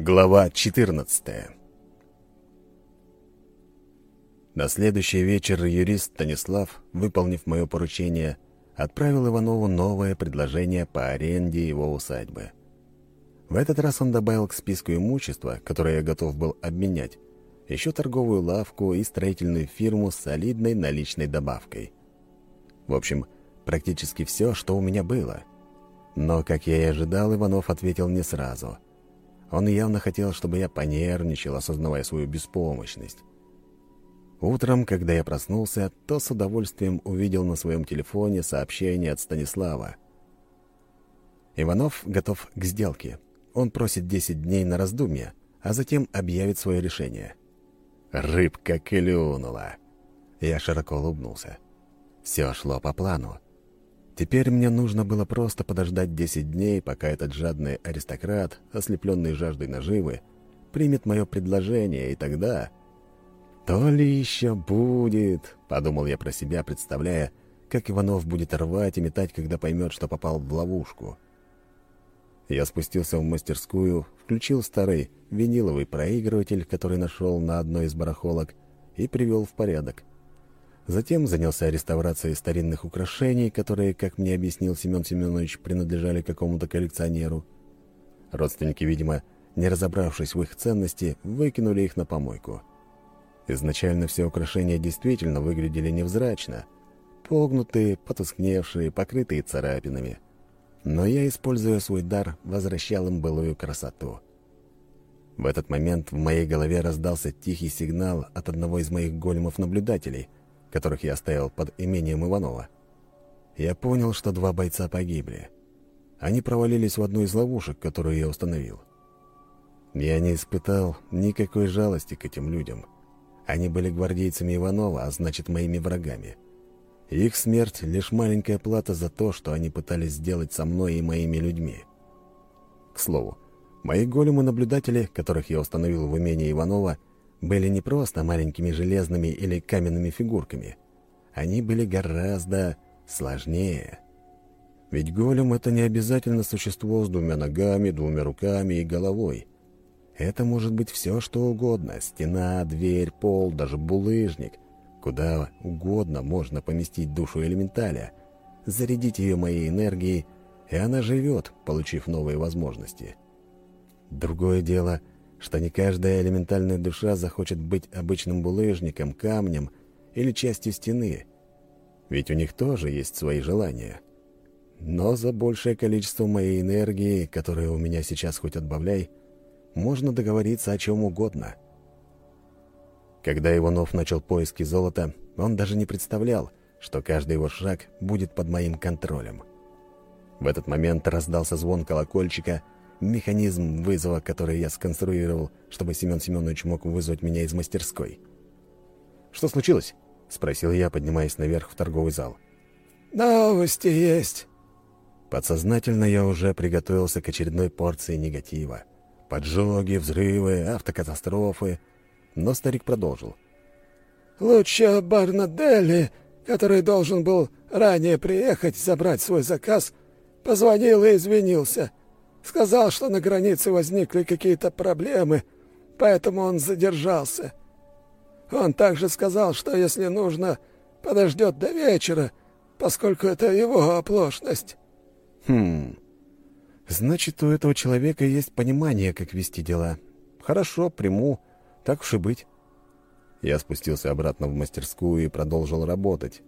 Глава 14 На следующий вечер юрист Станислав, выполнив мое поручение, отправил Иванову новое предложение по аренде его усадьбы. В этот раз он добавил к списку имущества, которое я готов был обменять, еще торговую лавку и строительную фирму с солидной наличной добавкой. В общем, практически все, что у меня было. Но, как я и ожидал, Иванов ответил не сразу — он явно хотел, чтобы я понервничал, осознавая свою беспомощность. Утром, когда я проснулся, то с удовольствием увидел на своем телефоне сообщение от Станислава. Иванов готов к сделке. Он просит 10 дней на раздумье, а затем объявит свое решение. Рыбка клюнула. Я широко улыбнулся. Все шло по плану. Теперь мне нужно было просто подождать 10 дней, пока этот жадный аристократ, ослепленный жаждой наживы, примет мое предложение, и тогда... «То ли еще будет», — подумал я про себя, представляя, как Иванов будет рвать и метать, когда поймет, что попал в ловушку. Я спустился в мастерскую, включил старый виниловый проигрыватель, который нашел на одной из барахолок, и привел в порядок. Затем занялся реставрацией старинных украшений, которые, как мне объяснил Семен Семенович, принадлежали какому-то коллекционеру. Родственники, видимо, не разобравшись в их ценности, выкинули их на помойку. Изначально все украшения действительно выглядели невзрачно. Погнутые, потускневшие, покрытые царапинами. Но я, используя свой дар, возвращал им былую красоту. В этот момент в моей голове раздался тихий сигнал от одного из моих големов-наблюдателей — которых я оставил под имением Иванова. Я понял, что два бойца погибли. Они провалились в одну из ловушек, которую я установил. Я не испытал никакой жалости к этим людям. Они были гвардейцами Иванова, а значит, моими врагами. Их смерть — лишь маленькая плата за то, что они пытались сделать со мной и моими людьми. К слову, мои големы-наблюдатели, которых я установил в имении Иванова, были не просто маленькими железными или каменными фигурками. Они были гораздо сложнее. Ведь голем — это не обязательно существо с двумя ногами, двумя руками и головой. Это может быть все, что угодно — стена, дверь, пол, даже булыжник. Куда угодно можно поместить душу элементаля, зарядить ее моей энергией, и она живет, получив новые возможности. Другое дело — что не каждая элементальная душа захочет быть обычным булыжником, камнем или частью стены, ведь у них тоже есть свои желания. Но за большее количество моей энергии, которая у меня сейчас хоть отбавляй, можно договориться о чем угодно. Когда Иванов начал поиски золота, он даже не представлял, что каждый его шаг будет под моим контролем. В этот момент раздался звон колокольчика — механизм вызова, который я сконструировал, чтобы Семен Семенович мог вызвать меня из мастерской. «Что случилось?» — спросил я, поднимаясь наверх в торговый зал. «Новости есть». Подсознательно я уже приготовился к очередной порции негатива. Поджоги, взрывы, автокатастрофы. Но старик продолжил. «Лучше Барнаделли, который должен был ранее приехать забрать свой заказ, позвонил и извинился. Сказал, что на границе возникли какие-то проблемы, поэтому он задержался. Он также сказал, что если нужно, подождет до вечера, поскольку это его оплошность. Хм. Значит, у этого человека есть понимание, как вести дела. Хорошо, приму. Так уж и быть. Я спустился обратно в мастерскую и продолжил работать.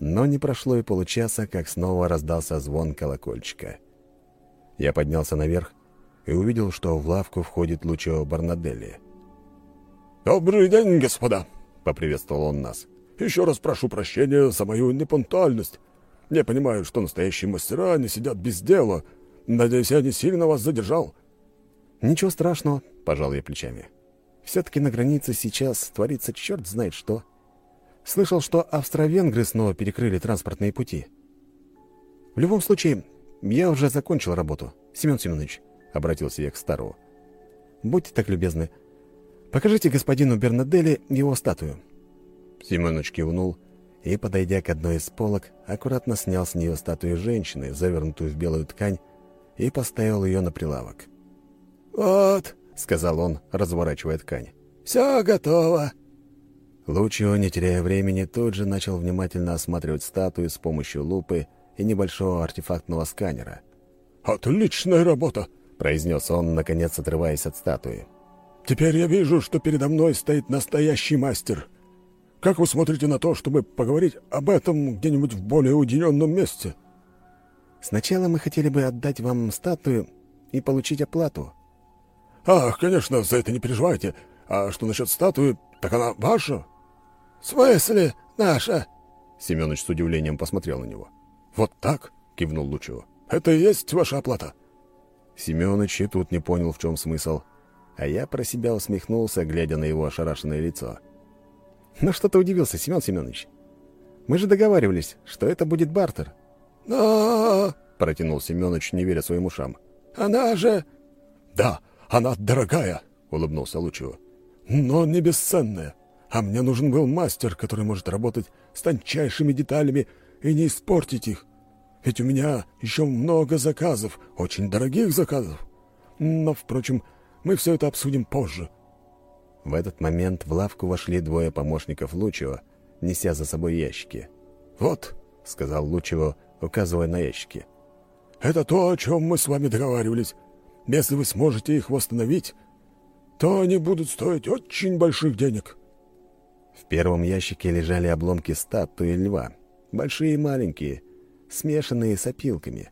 Но не прошло и получаса, как снова раздался звон колокольчика. Я поднялся наверх и увидел, что в лавку входит Лучо Барнаделли. «Добрый день, господа!» — поприветствовал он нас. «Еще раз прошу прощения за мою непунктуальность. Я понимаю, что настоящие мастера не сидят без дела. Надеюсь, я не сильно вас задержал». «Ничего страшного», — пожал я плечами. «Все-таки на границе сейчас творится черт знает что. Слышал, что австро-венгры снова перекрыли транспортные пути. В любом случае, «Я уже закончил работу, Семен Семенович», — обратился я к Старову. «Будьте так любезны, покажите господину Бернаделли его статую». Семенович кивнул и, подойдя к одной из полок, аккуратно снял с нее статую женщины, завернутую в белую ткань, и поставил ее на прилавок. «Вот, сказал он, разворачивая ткань. «Все готово». Лучио, не теряя времени, тут же начал внимательно осматривать статую с помощью лупы и небольшого артефактного сканера. «Отличная работа!» — произнес он, наконец отрываясь от статуи. «Теперь я вижу, что передо мной стоит настоящий мастер. Как вы смотрите на то, чтобы поговорить об этом где-нибудь в более уединенном месте?» «Сначала мы хотели бы отдать вам статую и получить оплату». «Ах, конечно, за это не переживайте. А что насчет статуи, так она ваша?» «В смысле наша?» Семёныч с удивлением посмотрел на него. «Вот так?» — кивнул Лучево. «Это и есть ваша оплата?» Семёныч и тут не понял, в чем смысл, а я про себя усмехнулся, глядя на его ошарашенное лицо. «Ну что ты удивился, Семен Семенович? Мы же договаривались, что это будет бартер». «Но...» — протянул Семенович, не веря своим ушам. «Она же...» «Да, она дорогая», — улыбнулся Лучево. «Но не бесценная. А мне нужен был мастер, который может работать с тончайшими деталями и не испортить их. Ведь у меня еще много заказов, очень дорогих заказов. Но, впрочем, мы все это обсудим позже». В этот момент в лавку вошли двое помощников Лучева, неся за собой ящики. «Вот», — сказал Лучево, указывая на ящики. «Это то, о чем мы с вами договаривались. Если вы сможете их восстановить, то они будут стоить очень больших денег». В первом ящике лежали обломки статуи льва, большие и маленькие, смешанные с опилками.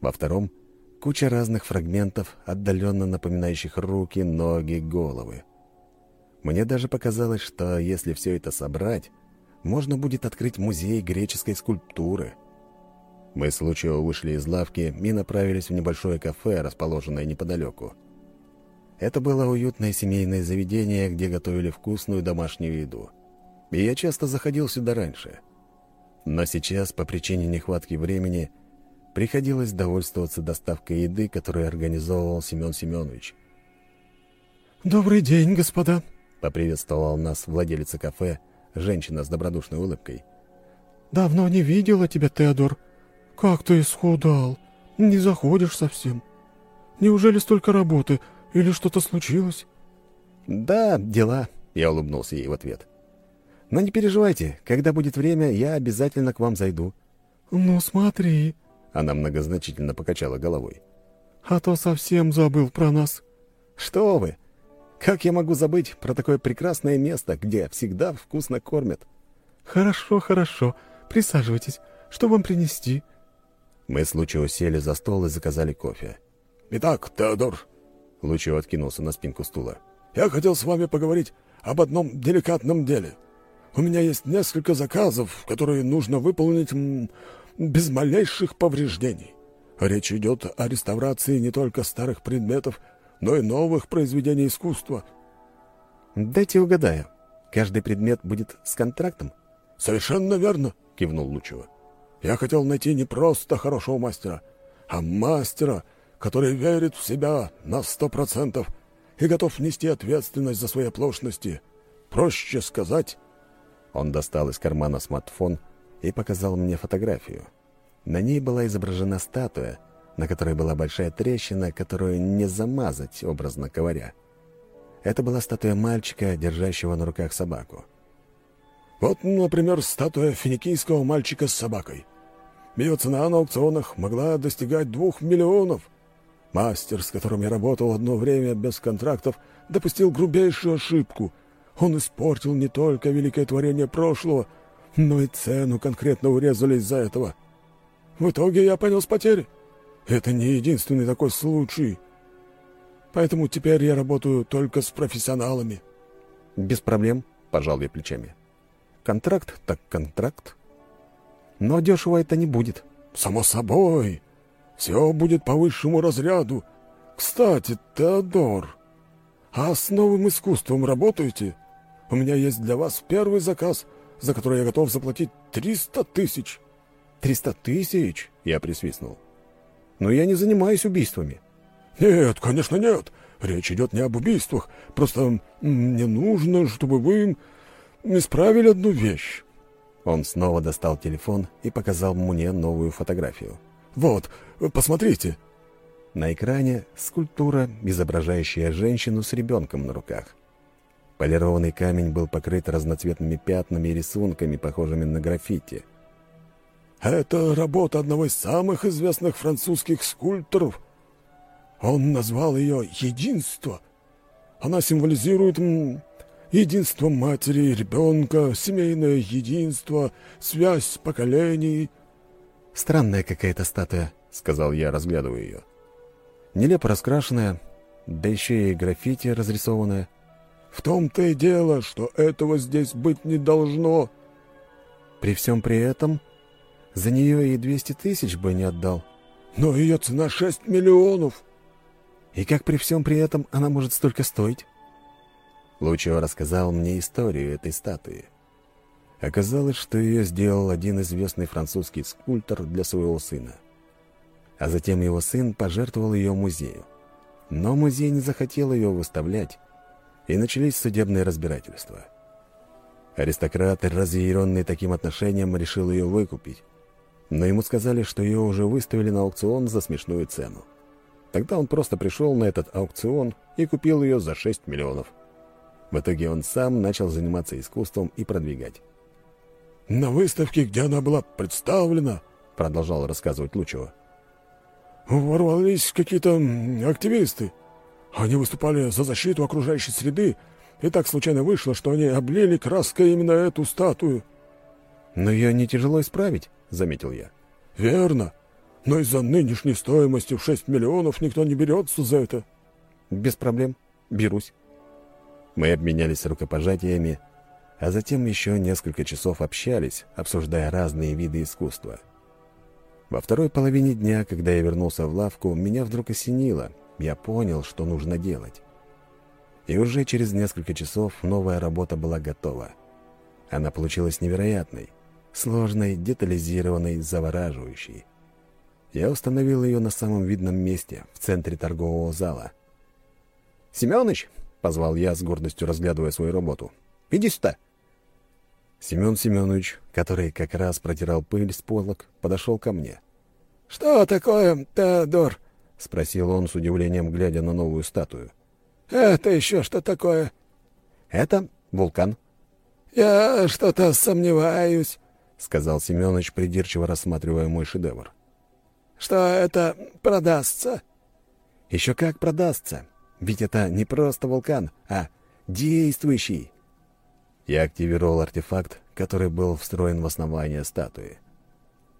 Во втором — куча разных фрагментов, отдаленно напоминающих руки, ноги, головы. Мне даже показалось, что если все это собрать, можно будет открыть музей греческой скульптуры. Мы с Лучио вышли из лавки и направились в небольшое кафе, расположенное неподалеку. Это было уютное семейное заведение, где готовили вкусную домашнюю еду. И я часто заходил сюда раньше. Но сейчас, по причине нехватки времени, приходилось довольствоваться доставкой еды, которую организовывал Семен Семенович. «Добрый день, господа!» — поприветствовал нас владелица кафе, женщина с добродушной улыбкой. «Давно не видела тебя, Теодор. Как ты исхудал. Не заходишь совсем. Неужели столько работы или что-то случилось?» «Да, дела», — я улыбнулся ей в ответ. «Но не переживайте, когда будет время, я обязательно к вам зайду». «Ну, смотри», — она многозначительно покачала головой. «А то совсем забыл про нас». «Что вы! Как я могу забыть про такое прекрасное место, где всегда вкусно кормят?» «Хорошо, хорошо. Присаживайтесь. Что вам принести?» Мы с Лучио сели за стол и заказали кофе. «Итак, Теодор...» Лучио откинулся на спинку стула. «Я хотел с вами поговорить об одном деликатном деле. У меня есть несколько заказов, которые нужно выполнить без малейших повреждений. Речь идет о реставрации не только старых предметов, но и новых произведений искусства. «Дайте угадаю. Каждый предмет будет с контрактом?» «Совершенно верно», — кивнул Лучева. «Я хотел найти не просто хорошего мастера, а мастера, который верит в себя на сто процентов и готов нести ответственность за свои оплошности. Проще сказать...» Он достал из кармана смартфон и показал мне фотографию. На ней была изображена статуя — на которой была большая трещина, которую не замазать, образно говоря. Это была статуя мальчика, держащего на руках собаку. Вот, например, статуя финикийского мальчика с собакой. Ее цена на аукционах могла достигать двух миллионов. Мастер, с которым я работал одно время без контрактов, допустил грубейшую ошибку. Он испортил не только великое творение прошлого, но и цену конкретно урезали из-за этого. В итоге я понес потери. Это не единственный такой случай. Поэтому теперь я работаю только с профессионалами. Без проблем, пожал я плечами. Контракт так контракт. Но дешево это не будет. Само собой. Все будет по высшему разряду. Кстати, Теодор, а с новым искусством работаете? У меня есть для вас первый заказ, за который я готов заплатить триста тысяч. Триста тысяч? Я присвистнул но я не занимаюсь убийствами». «Нет, конечно, нет. Речь идет не об убийствах. Просто мне нужно, чтобы вы исправили одну вещь». Он снова достал телефон и показал мне новую фотографию. «Вот, посмотрите». На экране скульптура, изображающая женщину с ребенком на руках. Полированный камень был покрыт разноцветными пятнами и рисунками, похожими на граффити. «Это работа одного из самых известных французских скульпторов. Он назвал ее «Единство». Она символизирует единство матери и ребенка, семейное единство, связь поколений». «Странная какая-то статуя», — сказал я, разглядывая ее. Нелепо раскрашенная, да еще и граффити разрисованная. «В том-то и дело, что этого здесь быть не должно». При всем при этом за нее и 200 тысяч бы не отдал. «Но ее цена 6 миллионов». «И как при всем при этом она может столько стоить?» Лучио рассказал мне историю этой статуи. Оказалось, что ее сделал один известный французский скульптор для своего сына а затем его сын пожертвовал ее музею. Но музей не захотел ее выставлять, и начались судебные разбирательства. Аристократ, разъяренный таким отношением, решил ее выкупить, но ему сказали, что ее уже выставили на аукцион за смешную цену. Тогда он просто пришел на этот аукцион и купил ее за 6 миллионов. В итоге он сам начал заниматься искусством и продвигать. «На выставке, где она была представлена», — продолжал рассказывать Лучева, ворвались какие-то активисты. Они выступали за защиту окружающей среды, и так случайно вышло, что они облили краской именно эту статую. «Но ее не тяжело исправить», — заметил я. «Верно. Но из-за нынешней стоимости в 6 миллионов никто не берется за это». «Без проблем. Берусь». Мы обменялись рукопожатиями, а затем еще несколько часов общались, обсуждая разные виды искусства. Во второй половине дня, когда я вернулся в лавку, меня вдруг осенило. Я понял, что нужно делать. И уже через несколько часов новая работа была готова. Она получилась невероятной, сложной, детализированной, завораживающей. Я установил ее на самом видном месте, в центре торгового зала. «Семёныч!» — позвал я, с гордостью разглядывая свою работу. «Иди сюда!» Семен Семенович, который как раз протирал пыль с полок, подошел ко мне. «Что такое, Теодор?» — спросил он с удивлением, глядя на новую статую. «Это еще что такое?» «Это вулкан». «Я что-то сомневаюсь», — сказал Семенович, придирчиво рассматривая мой шедевр. «Что это продастся?» «Еще как продастся. Ведь это не просто вулкан, а действующий». Я активировал артефакт, который был встроен в основание статуи.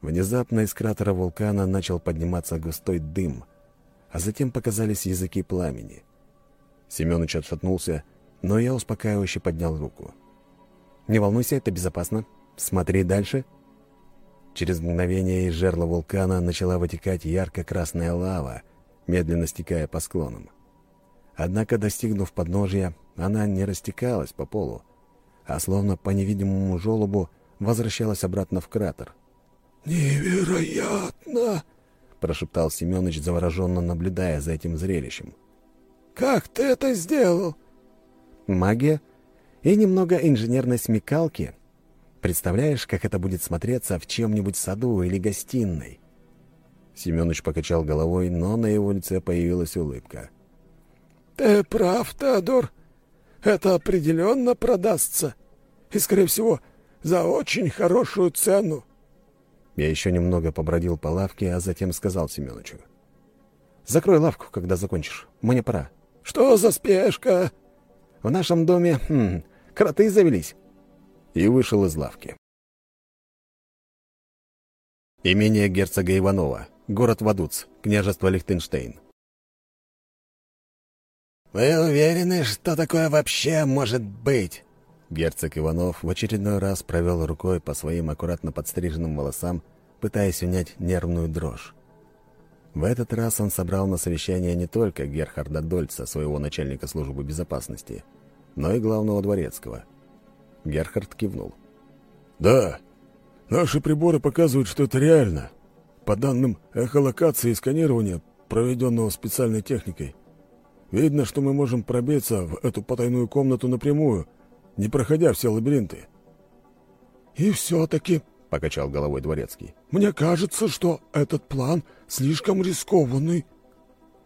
Внезапно из кратера вулкана начал подниматься густой дым, а затем показались языки пламени. Семёныч отшатнулся, но я успокаивающе поднял руку. «Не волнуйся, это безопасно. Смотри дальше». Через мгновение из жерла вулкана начала вытекать ярко-красная лава, медленно стекая по склонам. Однако, достигнув подножья, она не растекалась по полу, а словно по невидимому желобу возвращалась обратно в кратер. «Невероятно!» — прошептал Семенович, завороженно наблюдая за этим зрелищем. «Как ты это сделал?» «Магия и немного инженерной смекалки. Представляешь, как это будет смотреться в чем-нибудь саду или гостиной?» Семенович покачал головой, но на его лице появилась улыбка. «Ты прав, Теодор. Это определенно продастся. И, скорее всего, за очень хорошую цену. Я еще немного побродил по лавке, а затем сказал Семеновичу. «Закрой лавку, когда закончишь. Мне пора». «Что за спешка?» «В нашем доме хм, кроты завелись». И вышел из лавки. Имение герцога Иванова. Город Вадуц. Княжество Лихтенштейн. «Вы уверены, что такое вообще может быть?» Герцог Иванов в очередной раз провел рукой по своим аккуратно подстриженным волосам, пытаясь унять нервную дрожь. В этот раз он собрал на совещание не только Герхарда Дольца, своего начальника службы безопасности, но и главного дворецкого. Герхард кивнул. «Да, наши приборы показывают, что это реально. По данным эхолокации и сканирования, проведенного специальной техникой, Видно, что мы можем пробиться в эту потайную комнату напрямую, не проходя все лабиринты. «И все-таки», — покачал головой дворецкий, — «мне кажется, что этот план слишком рискованный».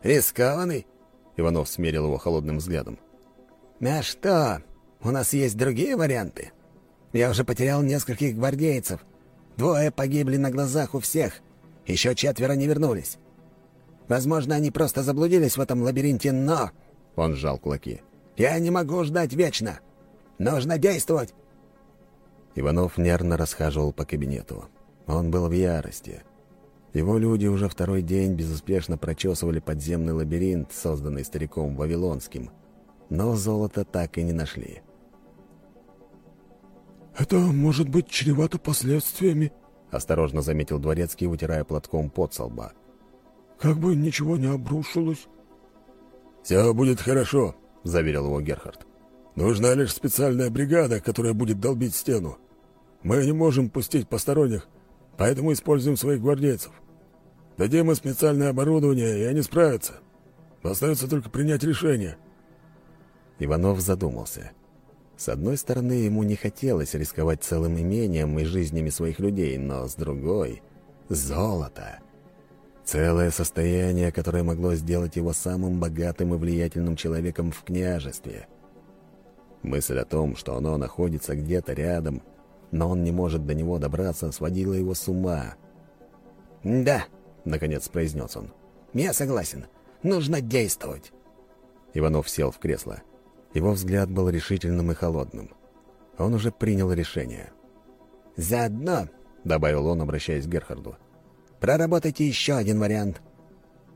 «Рискованный?» — Иванов смерил его холодным взглядом. «А что? У нас есть другие варианты. Я уже потерял нескольких гвардейцев. Двое погибли на глазах у всех. Еще четверо не вернулись. Возможно, они просто заблудились в этом лабиринте, но...» Он сжал кулаки. «Я не могу ждать вечно. Нужно действовать!» Иванов нервно расхаживал по кабинету. Он был в ярости. Его люди уже второй день безуспешно прочесывали подземный лабиринт, созданный стариком Вавилонским, но золото так и не нашли. «Это может быть чревато последствиями», — осторожно заметил Дворецкий, вытирая платком под со лба. «Как бы ничего не обрушилось». «Все будет хорошо», — заверил его Герхард. «Нужна лишь специальная бригада, которая будет долбить стену. Мы не можем пустить посторонних, поэтому используем своих гвардейцев. Дадим им специальное оборудование, и они справятся. Остается только принять решение». Иванов задумался. С одной стороны, ему не хотелось рисковать целым имением и жизнями своих людей, но с другой — золото. Целое состояние, которое могло сделать его самым богатым и влиятельным человеком в княжестве. Мысль о том, что оно находится где-то рядом, но он не может до него добраться, сводила его с ума. «Да», — наконец произнес он, — «я согласен. Нужно действовать». Иванов сел в кресло. Его взгляд был решительным и холодным. Он уже принял решение. «Заодно», — добавил он, обращаясь к Герхарду, — «проработайте еще один вариант».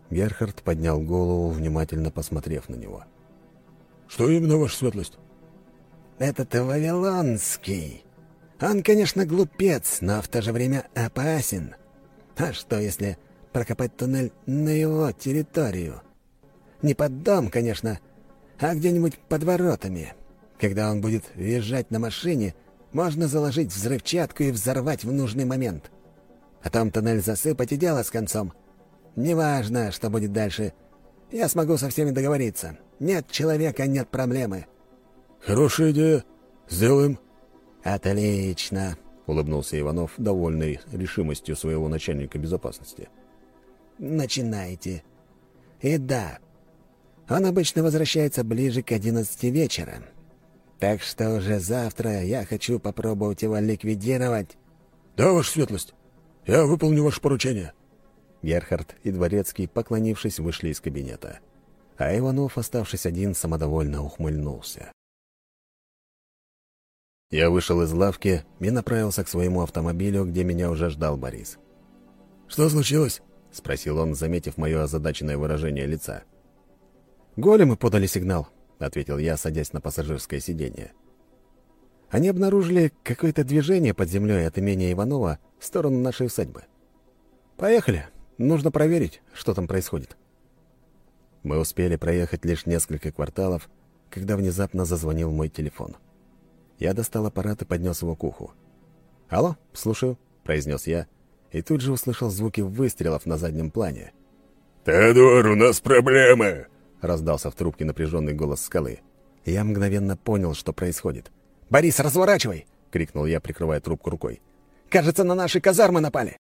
Герхард поднял голову, внимательно посмотрев на него. «Что именно, ваша светлость?» «Этот Вавилонский. Он, конечно, глупец, но в то же время опасен. А что, если прокопать туннель на его территорию? Не под дом, конечно, а где-нибудь под воротами. Когда он будет въезжать на машине, можно заложить взрывчатку и взорвать в нужный момент. Потом тоннель засыпать и дело с концом. Неважно, что будет дальше. Я смогу со всеми договориться. Нет человека, нет проблемы». «Хорошая идея. Сделаем». «Отлично», — улыбнулся Иванов, довольный решимостью своего начальника безопасности. «Начинайте. И да, он обычно возвращается ближе к одиннадцати вечера. Так что уже завтра я хочу попробовать его ликвидировать». «Да, ваша светлость. Я выполню ваше поручение». Герхард и Дворецкий, поклонившись, вышли из кабинета. А Иванов, оставшись один, самодовольно ухмыльнулся. Я вышел из лавки и направился к своему автомобилю, где меня уже ждал Борис. «Что случилось?» — спросил он, заметив мое озадаченное выражение лица. «Големы подали сигнал», — ответил я, садясь на пассажирское сиденье. Они обнаружили какое-то движение под землей от имения Иванова в сторону нашей усадьбы. «Поехали. Нужно проверить, что там происходит». Мы успели проехать лишь несколько кварталов, когда внезапно зазвонил мой телефон. Я достал аппарат и поднес его к уху. «Алло, слушаю», — произнес я, и тут же услышал звуки выстрелов на заднем плане. «Теодор, у нас проблемы!» — раздался в трубке напряженный голос скалы. Я мгновенно понял, что происходит. «Борис, разворачивай!» — крикнул я, прикрывая трубку рукой. «Кажется, на наши казармы напали!»